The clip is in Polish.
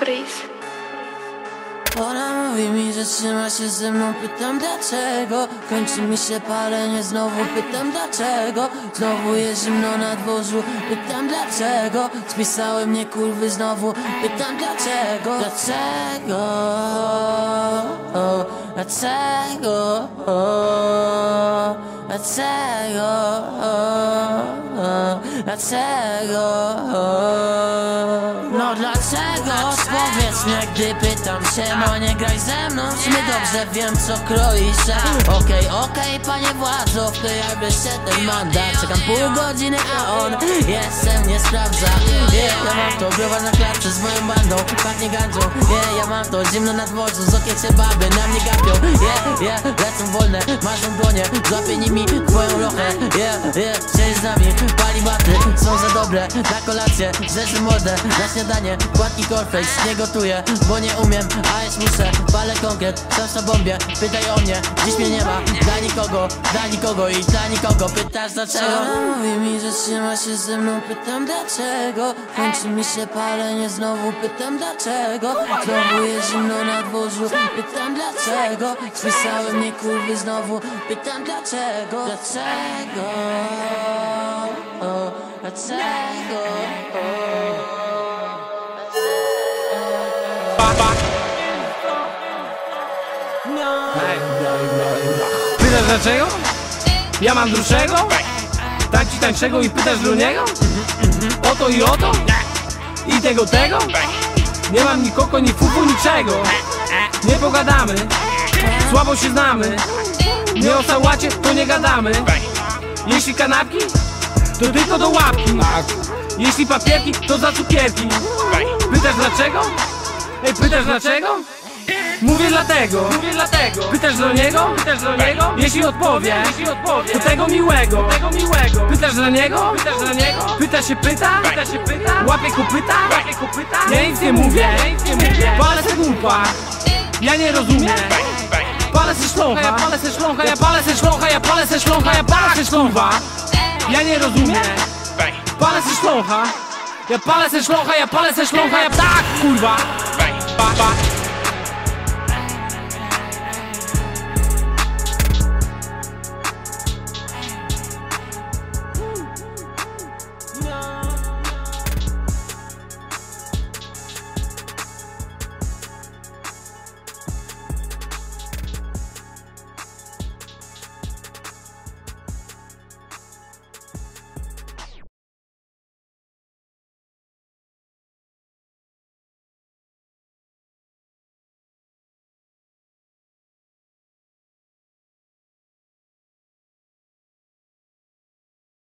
Breeze. Ona mówi mi, że trzyma się ze mną, pytam dlaczego. Kończy mi się palenie, znowu pytam dlaczego. Znowu jest zimno na dworzu, pytam dlaczego. Spisały mnie kurwy znowu, pytam dlaczego. Dlaczego, dlaczego, dlaczego, dlaczego No dlaczego, powiedz mnie, gdy pytam się No nie graj ze mną, sumie dobrze wiem co kroisz? A Okej, okej, panie władzo, w tej jakby się ten mandat. Czekam pół godziny, a on jeszcze mnie sprawdza. Yeah, ja mam to, browar na klatce z moją bandą. Pachnie gandzą, yeah, ja mam to Zimno na dworcu, z okiecie baby na mnie gapią. Yeah, yeah, lecą wolne, marzą dłonie. Złapię nimi twoją lochę. Yeah, yeah, siedź z nami, pali baty. Są za dobre, na kolację Rzeczy mordę, na śniadanie Płatki cornflakes, nie gotuję, bo nie umiem. A już muszę, palę konkret Sam bombie, pytaj o mnie Dziś mnie nie ma, dla nikogo Dla nikogo i dla nikogo. Pytasz dlaczego? Ona mówi mi, że trzyma się ze mną Pytam dlaczego. Kończy mi się palenie znowu Pytam dlaczego. Znowu jest zimno na dworzu Pytam dlaczego. Spisały mnie kurwy znowu Pytam dlaczego. Dlaczego? O, Dlaczego Pytasz dlaczego? Ja mam dłuższego? Tak ci tańszego i pytasz do niego? O to i o to? I tego tego? Nie mam ni koko, ni fufu, niczego Nie pogadamy Słabo się znamy Nie o sałacie, to nie gadamy Jeśli kanapki, to tylko do łapki Jeśli papierki, to za cukierki Pytasz dlaczego? Ej, pytasz dlaczego? Mówię dlatego, mówię dlatego. Pytasz do niego? Pytasz do niego? Jeśli odpowie, jeśli odpowie, to tego miłego, tego miłego. Pytasz dla niego? Pytasz dla niego? Pyta się pyta? Pyta się pyta? Łapie kopyta? Łapie kopyta? Ja nic nie mówię, ja nic nie mówię. Palę se głupa. Ja nie rozumiem. Palę se szlącha, ja palę se szlącha, ja palę se szlącha, ja palę se szlącha, ja palę se szlącha. Ja nie rozumiem. Palę se szlącha. Ja palę se szlącha, ja palę se szlącha, ja tak kurwa. Pa, pa.